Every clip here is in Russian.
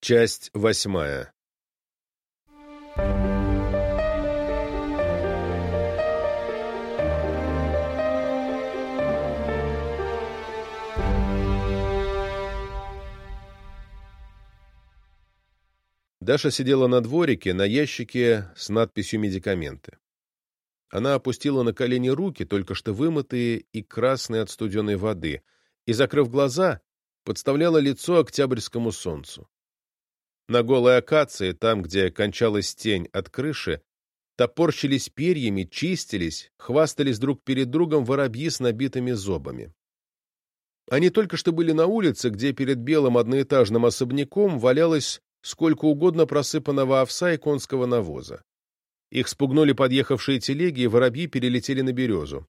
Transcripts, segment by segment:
Часть восьмая Даша сидела на дворике, на ящике с надписью «Медикаменты». Она опустила на колени руки, только что вымытые и красные от студеной воды, и, закрыв глаза, подставляла лицо октябрьскому солнцу. На голой акации, там, где кончалась тень от крыши, топорщились перьями, чистились, хвастались друг перед другом воробьи с набитыми зобами. Они только что были на улице, где перед белым одноэтажным особняком валялось сколько угодно просыпанного овса и конского навоза. Их спугнули подъехавшие телеги, и воробьи перелетели на березу.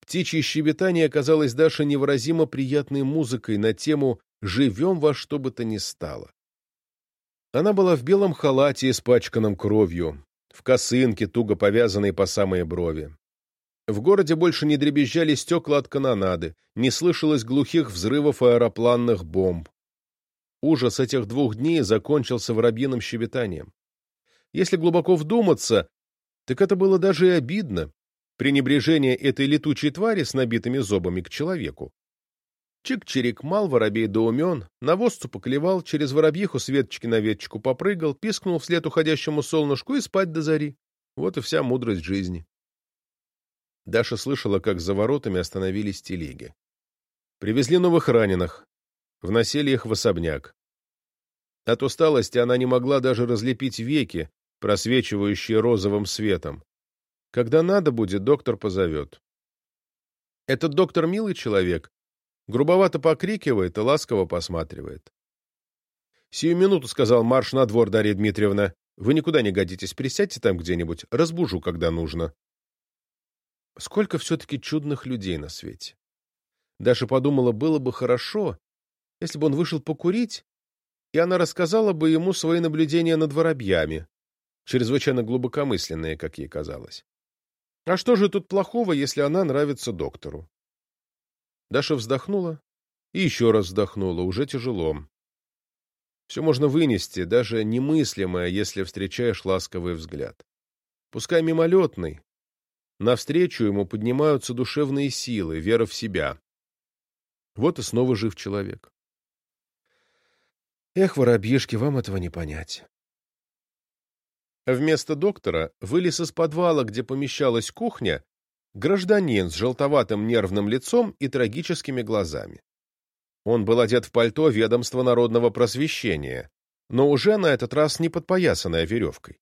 Птичье щебетание оказалось Даше невыразимо приятной музыкой на тему «Живем во что бы то ни стало». Она была в белом халате, испачканном кровью, в косынке, туго повязанной по самые брови. В городе больше не дребезжали стекла от канонады, не слышалось глухих взрывов аэропланных бомб. Ужас этих двух дней закончился воробьиным щебетанием. Если глубоко вдуматься, так это было даже и обидно, пренебрежение этой летучей твари с набитыми зубами к человеку. Чик-чирик мал, воробей доумен, навозцу поклевал, через воробьиху с веточки на веточку попрыгал, пискнул вслед уходящему солнышку и спать до зари. Вот и вся мудрость жизни. Даша слышала, как за воротами остановились телеги. Привезли новых раненых, вносили их в особняк. От усталости она не могла даже разлепить веки, просвечивающие розовым светом. Когда надо будет, доктор позовет. Этот доктор милый человек, грубовато покрикивает и ласково посматривает. «Сию минуту», — сказал марш на двор, Дарья Дмитриевна. «Вы никуда не годитесь, присядьте там где-нибудь, разбужу, когда нужно». Сколько все-таки чудных людей на свете. Даша подумала, было бы хорошо, если бы он вышел покурить, и она рассказала бы ему свои наблюдения над воробьями, чрезвычайно глубокомысленные, как ей казалось. А что же тут плохого, если она нравится доктору? Даша вздохнула и еще раз вздохнула, уже тяжело. Все можно вынести, даже немыслимое, если встречаешь ласковый взгляд. Пускай мимолетный, навстречу ему поднимаются душевные силы, вера в себя. Вот и снова жив человек. Эх, воробьишки, вам этого не понять. Вместо доктора вылез из подвала, где помещалась кухня, гражданин с желтоватым нервным лицом и трагическими глазами. Он был одет в пальто ведомства народного просвещения, но уже на этот раз не подпоясанное веревкой.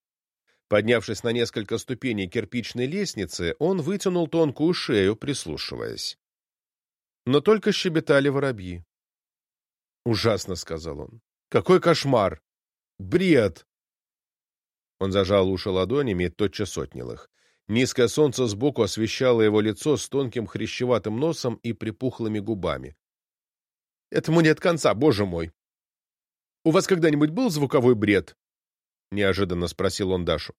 Поднявшись на несколько ступеней кирпичной лестницы, он вытянул тонкую шею, прислушиваясь. Но только щебетали воробьи. «Ужасно», — сказал он. Какой кошмар! Бред!» Он зажал уши ладонями и тотчас отнял их. Низкое солнце сбоку освещало его лицо с тонким хрящеватым носом и припухлыми губами. «Этому нет конца, боже мой!» «У вас когда-нибудь был звуковой бред?» — неожиданно спросил он Дашу.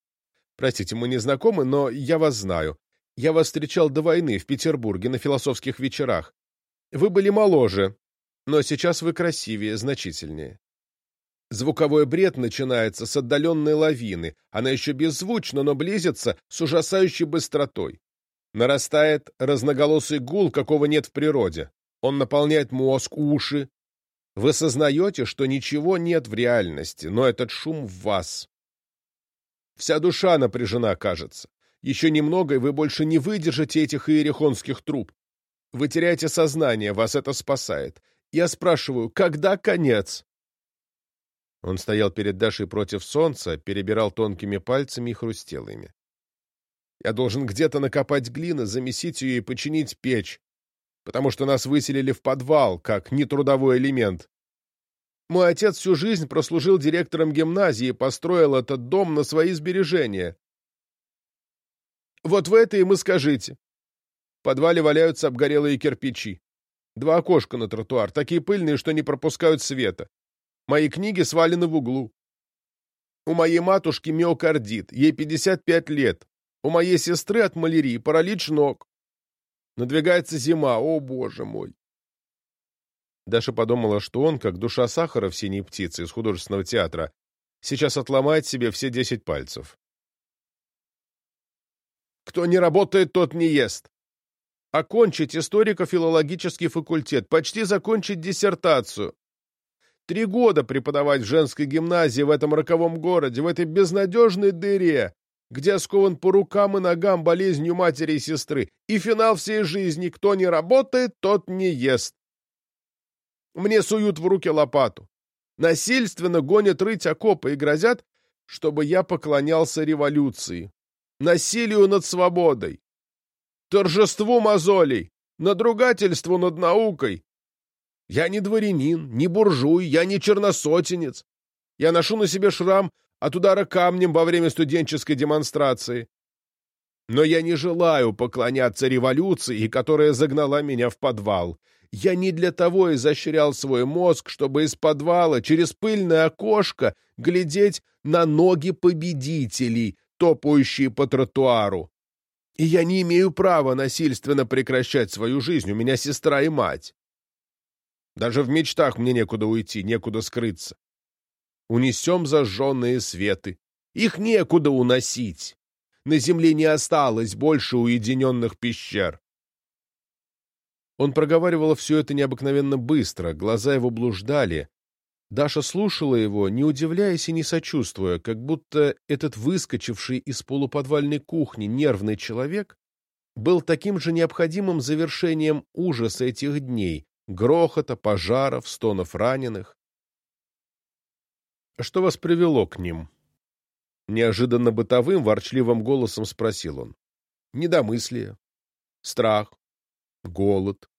«Простите, мы не знакомы, но я вас знаю. Я вас встречал до войны в Петербурге на философских вечерах. Вы были моложе, но сейчас вы красивее, значительнее. Звуковой бред начинается с отдаленной лавины. Она еще беззвучна, но близится с ужасающей быстротой. Нарастает разноголосый гул, какого нет в природе. Он наполняет мозг, уши. Вы сознаете, что ничего нет в реальности, но этот шум в вас. Вся душа напряжена, кажется. Еще немного, и вы больше не выдержите этих иерихонских труб. Вы теряете сознание, вас это спасает. Я спрашиваю, когда конец? Он стоял перед Дашей против солнца, перебирал тонкими пальцами и хрустел ими. «Я должен где-то накопать глины, замесить ее и починить печь, потому что нас выселили в подвал, как нетрудовой элемент. Мой отец всю жизнь прослужил директором гимназии и построил этот дом на свои сбережения. Вот в это им скажите. В подвале валяются обгорелые кирпичи. Два окошка на тротуар, такие пыльные, что не пропускают света. Мои книги свалены в углу. У моей матушки миокардит, ей 55 лет. У моей сестры от малярии паралич ног. Надвигается зима, о боже мой. Даша подумала, что он, как душа сахара в «Синей птице» из художественного театра, сейчас отломает себе все десять пальцев. «Кто не работает, тот не ест. Окончить историко-филологический факультет, почти закончить диссертацию. Три года преподавать в женской гимназии в этом роковом городе, в этой безнадежной дыре, где скован по рукам и ногам болезнью матери и сестры. И финал всей жизни. Кто не работает, тот не ест. Мне суют в руки лопату. Насильственно гонят рыть окопы и грозят, чтобы я поклонялся революции. Насилию над свободой. Торжеству мозолей. Надругательству над наукой. Я не дворянин, не буржуй, я не черносотенец. Я ношу на себе шрам от удара камнем во время студенческой демонстрации. Но я не желаю поклоняться революции, которая загнала меня в подвал. Я не для того изощрял свой мозг, чтобы из подвала через пыльное окошко глядеть на ноги победителей, топающие по тротуару. И я не имею права насильственно прекращать свою жизнь, у меня сестра и мать. Даже в мечтах мне некуда уйти, некуда скрыться унесем зажженные светы. Их некуда уносить. На земле не осталось больше уединенных пещер. Он проговаривал все это необыкновенно быстро, глаза его блуждали. Даша слушала его, не удивляясь и не сочувствуя, как будто этот выскочивший из полуподвальной кухни нервный человек был таким же необходимым завершением ужаса этих дней, грохота, пожаров, стонов раненых. Что вас привело к ним? Неожиданно бытовым, ворчливым голосом спросил он. Недомыслие, страх, голод.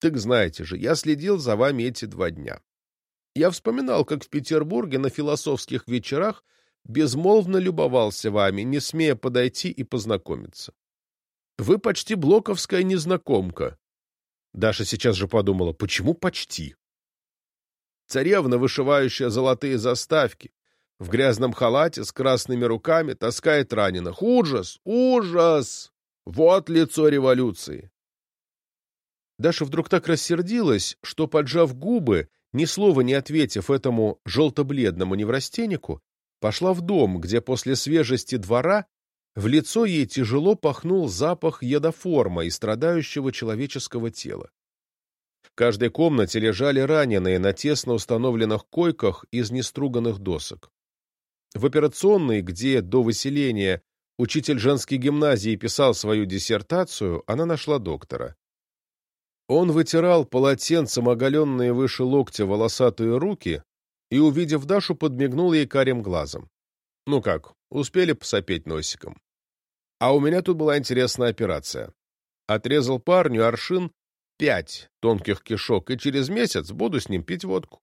Так знаете же, я следил за вами эти два дня. Я вспоминал, как в Петербурге на философских вечерах безмолвно любовался вами, не смея подойти и познакомиться. Вы почти блоковская незнакомка. Даша сейчас же подумала, почему почти? Царевна, вышивающая золотые заставки, в грязном халате с красными руками таскает раненых. Ужас! Ужас! Вот лицо революции! Даша вдруг так рассердилась, что, поджав губы, ни слова не ответив этому желто-бледному неврастеннику, пошла в дом, где после свежести двора в лицо ей тяжело пахнул запах едоформа и страдающего человеческого тела. В каждой комнате лежали раненые на тесно установленных койках из неструганных досок. В операционной, где до выселения учитель женской гимназии писал свою диссертацию, она нашла доктора. Он вытирал полотенцем оголенные выше локтя волосатые руки и, увидев Дашу, подмигнул ей карим глазом. «Ну как, успели посопеть носиком?» «А у меня тут была интересная операция. Отрезал парню аршин пять тонких кишок, и через месяц буду с ним пить водку.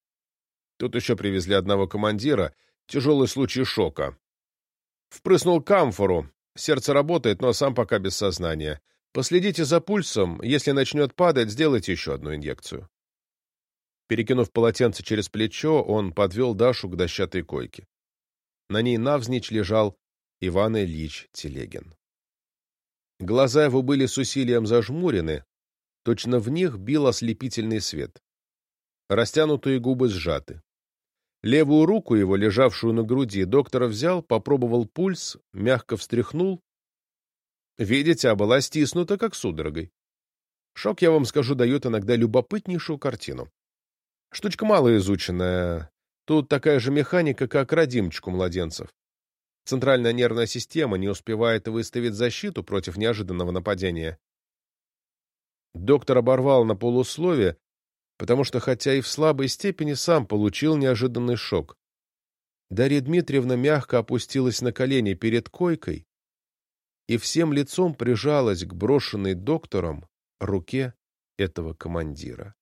Тут еще привезли одного командира, тяжелый случай шока. Впрыснул камфору, сердце работает, но сам пока без сознания. Последите за пульсом, если начнет падать, сделайте еще одну инъекцию. Перекинув полотенце через плечо, он подвел Дашу к дощатой койке. На ней навзничь лежал Иван Ильич Телегин. Глаза его были с усилием зажмурены, Точно в них бил ослепительный свет. Растянутые губы сжаты. Левую руку его, лежавшую на груди, доктор взял, попробовал пульс, мягко встряхнул. Видите, а была стиснута, как судорогой. Шок, я вам скажу, дает иногда любопытнейшую картину. Штучка мало изученная. Тут такая же механика, как родимчик у младенцев. Центральная нервная система не успевает выставить защиту против неожиданного нападения. Доктор оборвал на полусловие, потому что, хотя и в слабой степени, сам получил неожиданный шок. Дарья Дмитриевна мягко опустилась на колени перед койкой и всем лицом прижалась к брошенной доктором руке этого командира.